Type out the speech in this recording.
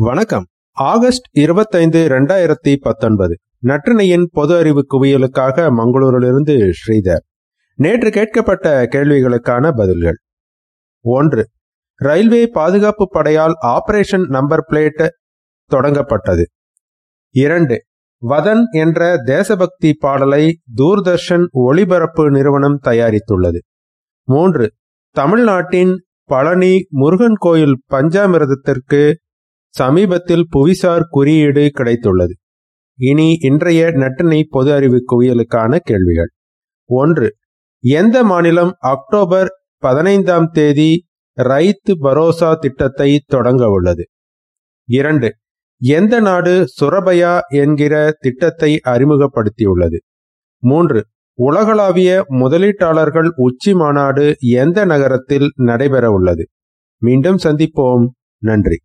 வணக்கம். ஆகஸ்ட் இருபத்தைந்து இரண்டாயிரத்தி பத்தொன்பது. நற்றினையின் பொது அறிவு குவியலுக்காக மங்களூரிலிருந்து ஸ்ரீதர். நேற்று கேட்கப்பட்ட கேள்விகளுக்கான பதில்கள். ஒன்று ரயில்வே பாதுகாப்பு படையால் ஆபரேஷன் நம்பர் பிளேட் தொடங்கப்பட்டது. இரண்டு வதன் என்ற தேசபக்தி பாடலை தூர்தர்ஷன் ஒளிபரப்பு நிறுவனம் தயாரித்துள்ளது. மூன்று தமிழ்நாட்டின் பழனி முருகன் கோயில் பஞ்சாமிரதத்திற்கு சமீபத்தில் புவிசார் குறியீடு கிடைத்துள்ளது. இனி இன்றைய நட்டினை பொது அறிவு குவியலுக்கான கேள்விகள். ஒன்று எந்த மாநிலம் அக்டோபர் பதினைந்தாம் தேதி ரைத்து பரோசா திட்டத்தை தொடங்க உள்ளது? இரண்டு எந்த நாடு சுரபயா என்கிற திட்டத்தை அறிமுகப்படுத்தியுள்ளது? மூன்று உலகளாவிய முதலீட்டாளர்கள் உச்சி மாநாடு எந்த நகரத்தில் நடைபெற உள்ளது மீண்டும் சந்திப்போம். நன்றி.